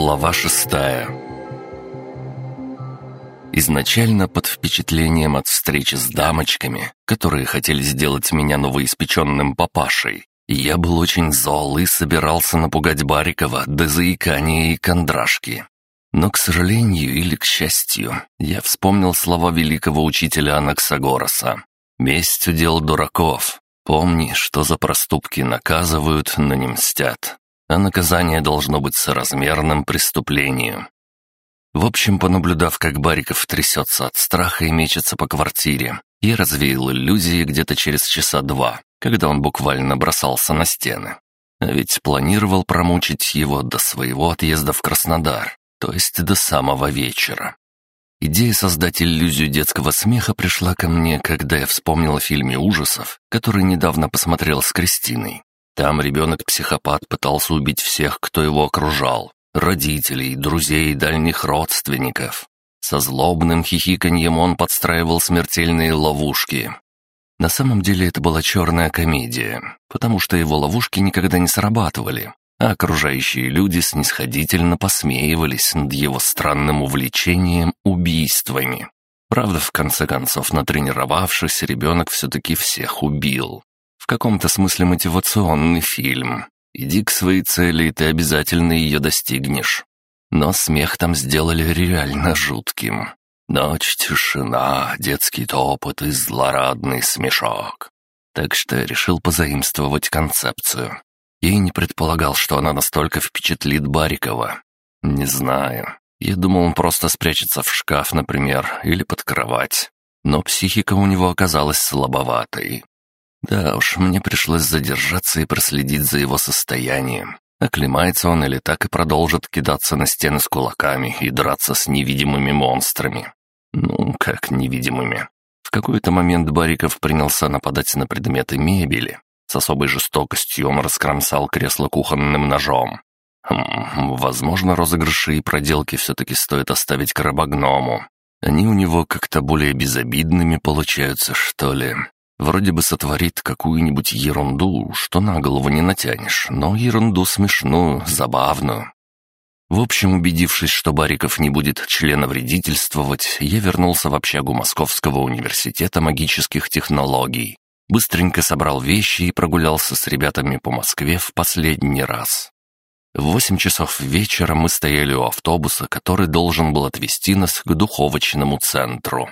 Глава шестая Изначально под впечатлением от встречи с дамочками, которые хотели сделать меня новоиспеченным папашей, я был очень зол и собирался напугать Барикова до заикания и кондрашки. Но, к сожалению или к счастью, я вспомнил слова великого учителя Анаксагороса. «Месть — удел дураков. Помни, что за проступки наказывают, но не мстят а наказание должно быть соразмерным преступлению. В общем, понаблюдав, как Бариков трясется от страха и мечется по квартире, я развеял иллюзии где-то через часа два, когда он буквально бросался на стены. А ведь планировал промучить его до своего отъезда в Краснодар, то есть до самого вечера. Идея создать иллюзию детского смеха пришла ко мне, когда я вспомнил о фильме ужасов, который недавно посмотрел с Кристиной. Там ребенок-психопат пытался убить всех, кто его окружал. Родителей, друзей, дальних родственников. Со злобным хихиканьем он подстраивал смертельные ловушки. На самом деле это была черная комедия, потому что его ловушки никогда не срабатывали, а окружающие люди снисходительно посмеивались над его странным увлечением убийствами. Правда, в конце концов, натренировавшись, ребенок все-таки всех убил каком-то смысле мотивационный фильм. Иди к своей цели, и ты обязательно ее достигнешь. Но смех там сделали реально жутким. Ночь, тишина, детский топот и злорадный смешок. Так что решил позаимствовать концепцию. Я и не предполагал, что она настолько впечатлит Барикова. Не знаю. Я думал, он просто спрячется в шкаф, например, или под кровать. Но психика у него оказалась слабоватой. Да уж, мне пришлось задержаться и проследить за его состоянием. Оклемается он или так и продолжит кидаться на стены с кулаками и драться с невидимыми монстрами. Ну, как невидимыми. В какой-то момент Бариков принялся нападать на предметы мебели. С особой жестокостью он раскромсал кресло кухонным ножом. Хм, возможно, розыгрыши и проделки все-таки стоит оставить крабогному. Они у него как-то более безобидными получаются, что ли. Вроде бы сотворит какую-нибудь ерунду, что на голову не натянешь, но ерунду смешную, забавную. В общем, убедившись, что Бариков не будет членовредительствовать, я вернулся в общагу Московского университета магических технологий. Быстренько собрал вещи и прогулялся с ребятами по Москве в последний раз. В восемь часов вечера мы стояли у автобуса, который должен был отвезти нас к духовочному центру.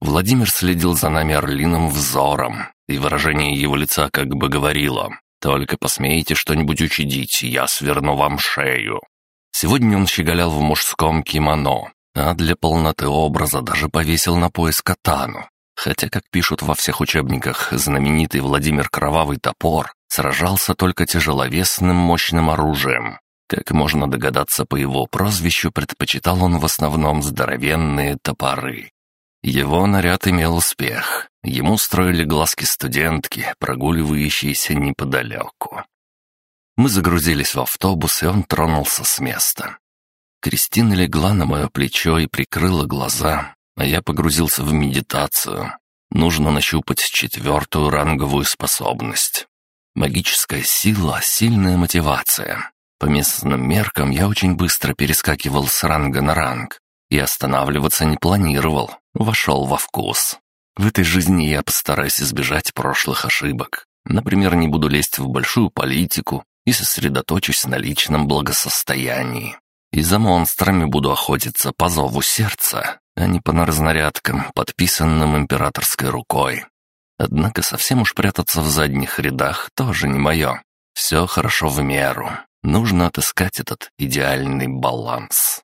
Владимир следил за нами орлиным взором, и выражение его лица как бы говорило «Только посмеете что-нибудь учудить, я сверну вам шею». Сегодня он щеголял в мужском кимоно, а для полноты образа даже повесил на пояс катану. Хотя, как пишут во всех учебниках, знаменитый Владимир Кровавый Топор сражался только тяжеловесным мощным оружием. Как можно догадаться по его прозвищу, предпочитал он в основном здоровенные топоры. Его наряд имел успех. Ему строили глазки студентки, прогуливающиеся неподалеку. Мы загрузились в автобус, и он тронулся с места. Кристина легла на мое плечо и прикрыла глаза, а я погрузился в медитацию. Нужно нащупать четвертую ранговую способность. Магическая сила — сильная мотивация. По местным меркам я очень быстро перескакивал с ранга на ранг и останавливаться не планировал вошел во вкус. В этой жизни я постараюсь избежать прошлых ошибок. Например, не буду лезть в большую политику и сосредоточусь на личном благосостоянии. И за монстрами буду охотиться по зову сердца, а не по разнарядкам, подписанным императорской рукой. Однако совсем уж прятаться в задних рядах тоже не мое. Все хорошо в меру. Нужно отыскать этот идеальный баланс.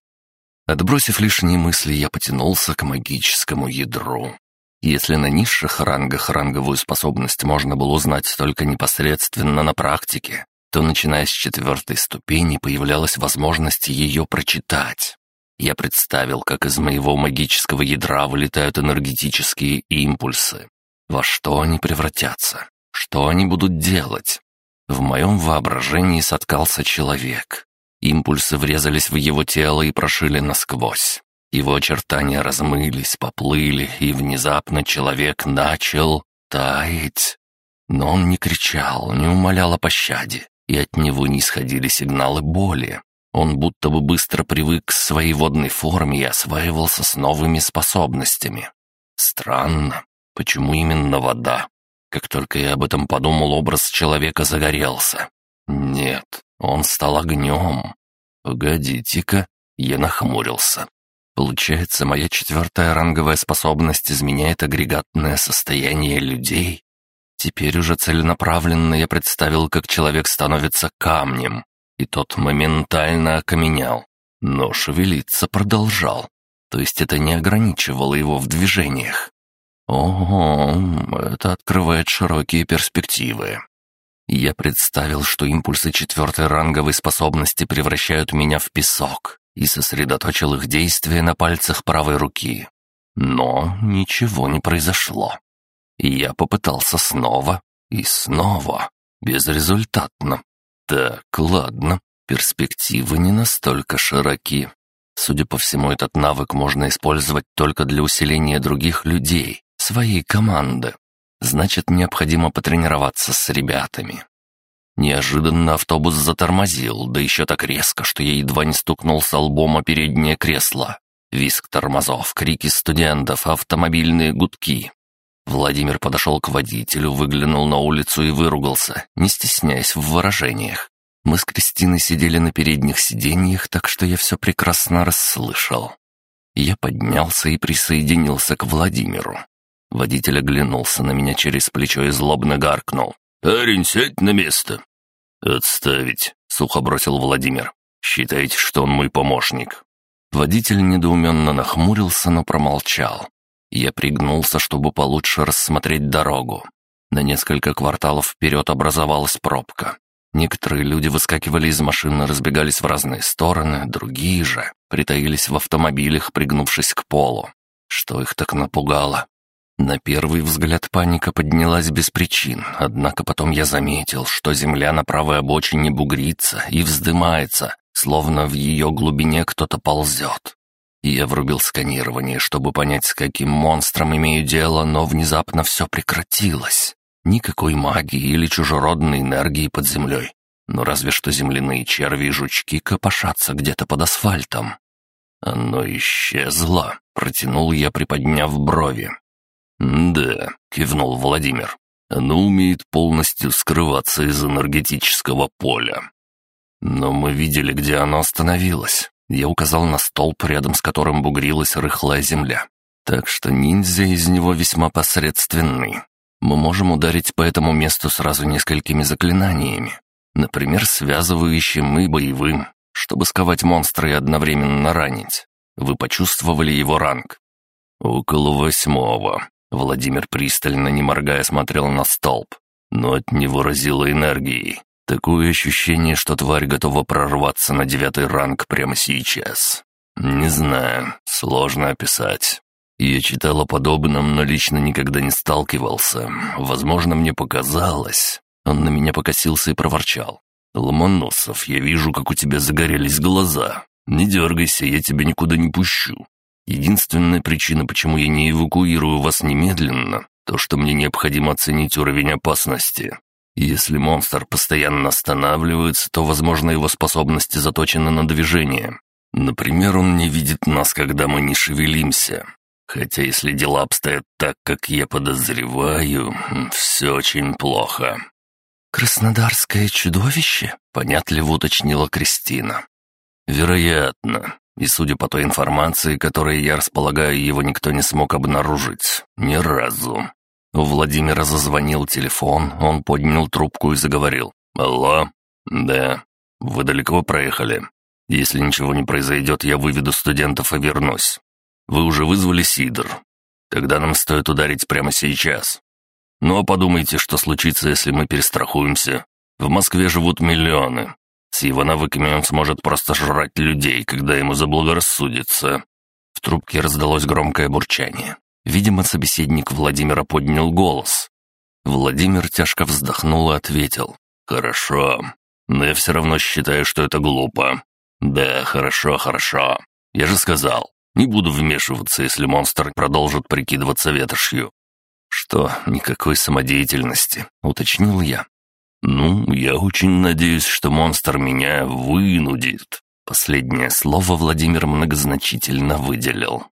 Отбросив лишние мысли, я потянулся к магическому ядру. Если на низших рангах ранговую способность можно было узнать только непосредственно на практике, то, начиная с четвертой ступени, появлялась возможность ее прочитать. Я представил, как из моего магического ядра вылетают энергетические импульсы. Во что они превратятся? Что они будут делать? В моем воображении соткался человек. Импульсы врезались в его тело и прошили насквозь. Его очертания размылись, поплыли, и внезапно человек начал таять. Но он не кричал, не умолял о пощаде, и от него не исходили сигналы боли. Он будто бы быстро привык к своей водной форме и осваивался с новыми способностями. Странно, почему именно вода? Как только я об этом подумал, образ человека загорелся. Нет, он стал огнем. Погодите-ка, я нахмурился. Получается, моя четвертая ранговая способность изменяет агрегатное состояние людей? Теперь уже целенаправленно я представил, как человек становится камнем, и тот моментально окаменял, но шевелиться продолжал. То есть это не ограничивало его в движениях. Ого, это открывает широкие перспективы. Я представил, что импульсы четвертой ранговой способности превращают меня в песок, и сосредоточил их действие на пальцах правой руки. Но ничего не произошло. Я попытался снова и снова, безрезультатно. Так, ладно, перспективы не настолько широки. Судя по всему, этот навык можно использовать только для усиления других людей, своей команды. Значит, необходимо потренироваться с ребятами. Неожиданно автобус затормозил, да еще так резко, что я едва не стукнулся лбом о переднее кресло. Виск тормозов, крики студентов, автомобильные гудки. Владимир подошел к водителю, выглянул на улицу и выругался, не стесняясь в выражениях. Мы с Кристиной сидели на передних сиденьях, так что я все прекрасно расслышал. Я поднялся и присоединился к Владимиру. Водитель оглянулся на меня через плечо и злобно гаркнул. «Парень, сядь на место!» «Отставить!» — сухо бросил Владимир. «Считайте, что он мой помощник». Водитель недоуменно нахмурился, но промолчал. Я пригнулся, чтобы получше рассмотреть дорогу. На несколько кварталов вперед образовалась пробка. Некоторые люди выскакивали из машины, разбегались в разные стороны, другие же притаились в автомобилях, пригнувшись к полу. Что их так напугало? На первый взгляд паника поднялась без причин, однако потом я заметил, что земля на правой обочине бугрится и вздымается, словно в ее глубине кто-то ползет. Я врубил сканирование, чтобы понять, с каким монстром имею дело, но внезапно все прекратилось. Никакой магии или чужеродной энергии под землей. Но разве что земляные черви и жучки копошатся где-то под асфальтом. Оно исчезло, протянул я, приподняв брови. «Да», — кивнул Владимир. «Оно умеет полностью скрываться из энергетического поля». «Но мы видели, где оно остановилось». Я указал на столб, рядом с которым бугрилась рыхлая земля. Так что ниндзя из него весьма посредственный. Мы можем ударить по этому месту сразу несколькими заклинаниями. Например, связывающим и боевым, чтобы сковать монстра и одновременно ранить. Вы почувствовали его ранг? Около восьмого. Владимир пристально, не моргая, смотрел на столб, но от него разило энергией. Такое ощущение, что тварь готова прорваться на девятый ранг прямо сейчас. Не знаю, сложно описать. Я читал о подобном, но лично никогда не сталкивался. Возможно, мне показалось. Он на меня покосился и проворчал. «Ломоносов, я вижу, как у тебя загорелись глаза. Не дергайся, я тебя никуда не пущу. Единственная причина, почему я не эвакуирую вас немедленно, то, что мне необходимо оценить уровень опасности. Если монстр постоянно останавливается, то, возможно, его способности заточены на движение. Например, он не видит нас, когда мы не шевелимся. Хотя, если дела обстоят так, как я подозреваю, все очень плохо. «Краснодарское чудовище?» — понятливо уточнила Кристина. «Вероятно. И судя по той информации, которой я располагаю, его никто не смог обнаружить. Ни разу. У Владимира зазвонил телефон, он поднял трубку и заговорил. «Алло? Да. Вы далеко проехали? Если ничего не произойдет, я выведу студентов и вернусь. Вы уже вызвали Сидор. Тогда нам стоит ударить прямо сейчас. Ну а подумайте, что случится, если мы перестрахуемся. В Москве живут миллионы. С его навыками он сможет просто жрать людей, когда ему заблагорассудится». В трубке раздалось громкое бурчание. Видимо, собеседник Владимира поднял голос. Владимир тяжко вздохнул и ответил. «Хорошо, но я все равно считаю, что это глупо. Да, хорошо, хорошо. Я же сказал, не буду вмешиваться, если монстр продолжит прикидываться ветошью». «Что, никакой самодеятельности?» — уточнил я. «Ну, я очень надеюсь, что монстр меня вынудит». Последнее слово Владимир многозначительно выделил.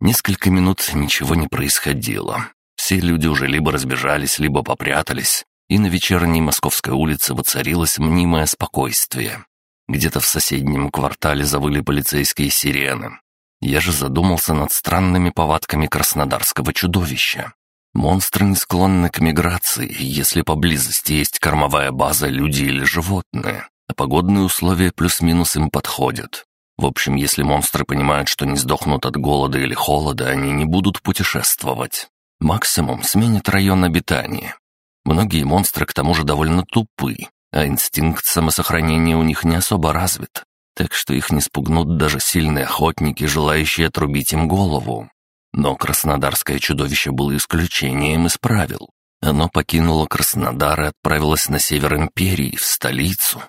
Несколько минут ничего не происходило. Все люди уже либо разбежались, либо попрятались, и на вечерней Московской улице воцарилось мнимое спокойствие. Где-то в соседнем квартале завыли полицейские сирены. Я же задумался над странными повадками краснодарского чудовища. Монстры не склонны к миграции, если поблизости есть кормовая база, люди или животные, а погодные условия плюс-минус им подходят. В общем, если монстры понимают, что не сдохнут от голода или холода, они не будут путешествовать. Максимум сменят район обитания. Многие монстры к тому же довольно тупы, а инстинкт самосохранения у них не особо развит, так что их не спугнут даже сильные охотники, желающие отрубить им голову. Но краснодарское чудовище было исключением из правил. Оно покинуло Краснодар и отправилось на север империи, в столицу.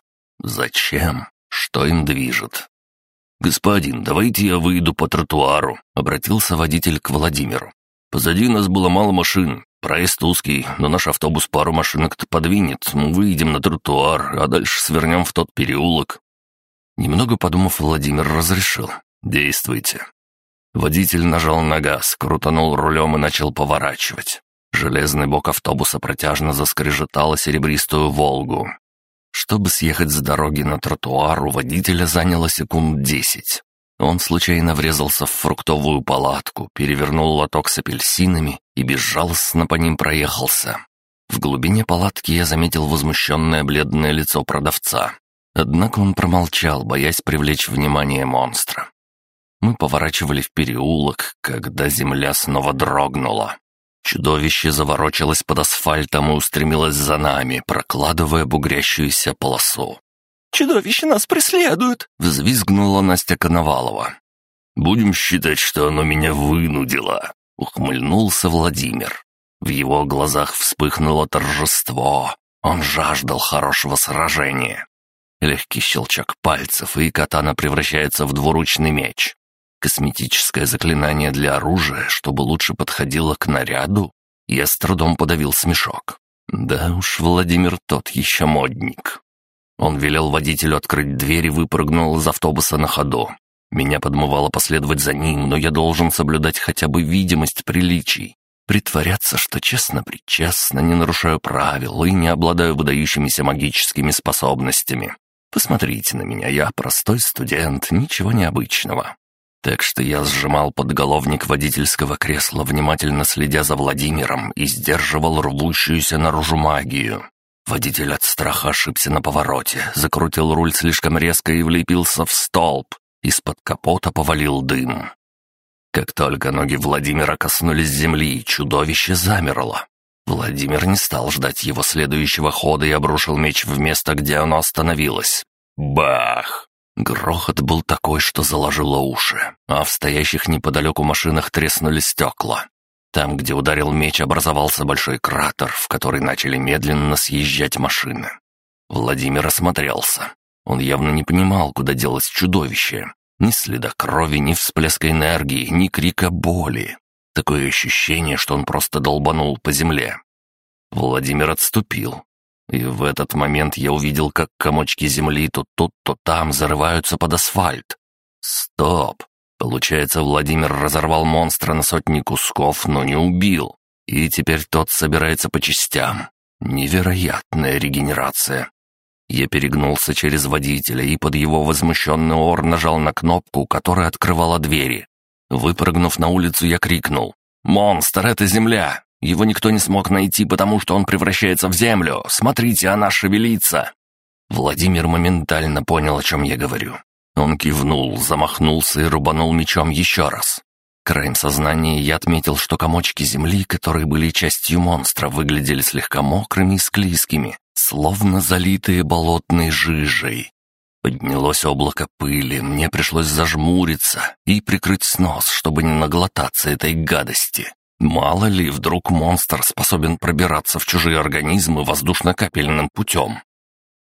Зачем? Что им движет? «Господин, давайте я выйду по тротуару», — обратился водитель к Владимиру. «Позади нас было мало машин, проезд узкий, но наш автобус пару машинок-то подвинет. Мы выйдем на тротуар, а дальше свернем в тот переулок». Немного подумав, Владимир разрешил. «Действуйте». Водитель нажал на газ, крутанул рулем и начал поворачивать. Железный бок автобуса протяжно заскрежетал серебристую «Волгу». Чтобы съехать с дороги на тротуар, у водителя заняло секунд десять. Он случайно врезался в фруктовую палатку, перевернул лоток с апельсинами и безжалостно по ним проехался. В глубине палатки я заметил возмущенное бледное лицо продавца. Однако он промолчал, боясь привлечь внимание монстра. Мы поворачивали в переулок, когда земля снова дрогнула. Чудовище заворочилось под асфальтом и устремилось за нами, прокладывая бугрящуюся полосу. «Чудовище нас преследует!» — взвизгнула Настя Коновалова. «Будем считать, что оно меня вынудило», — ухмыльнулся Владимир. В его глазах вспыхнуло торжество. Он жаждал хорошего сражения. Легкий щелчок пальцев, и катана превращается в двуручный меч. Косметическое заклинание для оружия, чтобы лучше подходило к наряду? Я с трудом подавил смешок. Да уж, Владимир тот еще модник. Он велел водителю открыть дверь и выпрыгнул из автобуса на ходу. Меня подмывало последовать за ним, но я должен соблюдать хотя бы видимость приличий. Притворяться, что честно-причестно, не нарушаю правил и не обладаю выдающимися магическими способностями. Посмотрите на меня, я простой студент, ничего необычного. Так что я сжимал подголовник водительского кресла, внимательно следя за Владимиром, и сдерживал рвущуюся наружу магию. Водитель от страха ошибся на повороте, закрутил руль слишком резко и влепился в столб. Из-под капота повалил дым. Как только ноги Владимира коснулись земли, чудовище замерло. Владимир не стал ждать его следующего хода и обрушил меч в место, где оно остановилось. Бах! Грохот был такой, что заложило уши, а в стоящих неподалеку машинах треснули стекла. Там, где ударил меч, образовался большой кратер, в который начали медленно съезжать машины. Владимир осмотрелся. Он явно не понимал, куда делось чудовище. Ни следа крови, ни всплеска энергии, ни крика боли. Такое ощущение, что он просто долбанул по земле. Владимир отступил, и в этот момент я увидел, как комочки земли то тут, то там зарываются под асфальт. Стоп! Получается, Владимир разорвал монстра на сотни кусков, но не убил. И теперь тот собирается по частям. Невероятная регенерация. Я перегнулся через водителя и под его возмущенный ор нажал на кнопку, которая открывала двери. Выпрыгнув на улицу, я крикнул. «Монстр, это земля! Его никто не смог найти, потому что он превращается в землю. Смотрите, она шевелится!» Владимир моментально понял, о чем я говорю. Он кивнул, замахнулся и рубанул мечом еще раз. Краем сознания я отметил, что комочки земли, которые были частью монстра, выглядели слегка мокрыми и склизкими, словно залитые болотной жижей. Поднялось облако пыли, мне пришлось зажмуриться и прикрыть снос, чтобы не наглотаться этой гадости. Мало ли, вдруг монстр способен пробираться в чужие организмы воздушно-капельным путем.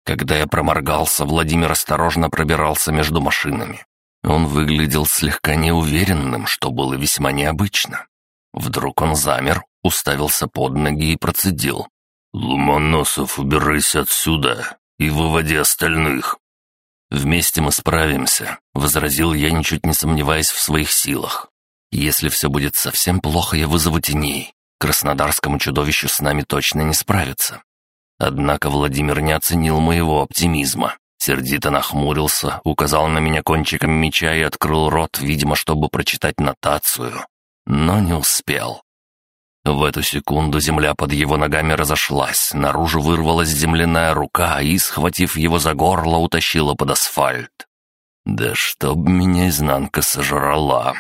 Когда я проморгался, Владимир осторожно пробирался между машинами. Он выглядел слегка неуверенным, что было весьма необычно. Вдруг он замер, уставился под ноги и процедил. «Ломоносов, убирайся отсюда и выводи остальных». «Вместе мы справимся», — возразил я, ничуть не сомневаясь в своих силах. «Если все будет совсем плохо, я вызову теней. Краснодарскому чудовищу с нами точно не справиться». Однако Владимир не оценил моего оптимизма. Сердито нахмурился, указал на меня кончиком меча и открыл рот, видимо, чтобы прочитать нотацию. Но не успел. В эту секунду земля под его ногами разошлась, наружу вырвалась земляная рука и, схватив его за горло, утащила под асфальт. Да чтоб меня изнанка сожрала.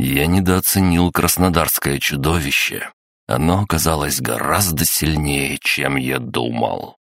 Я недооценил краснодарское чудовище. Оно оказалось гораздо сильнее, чем я думал.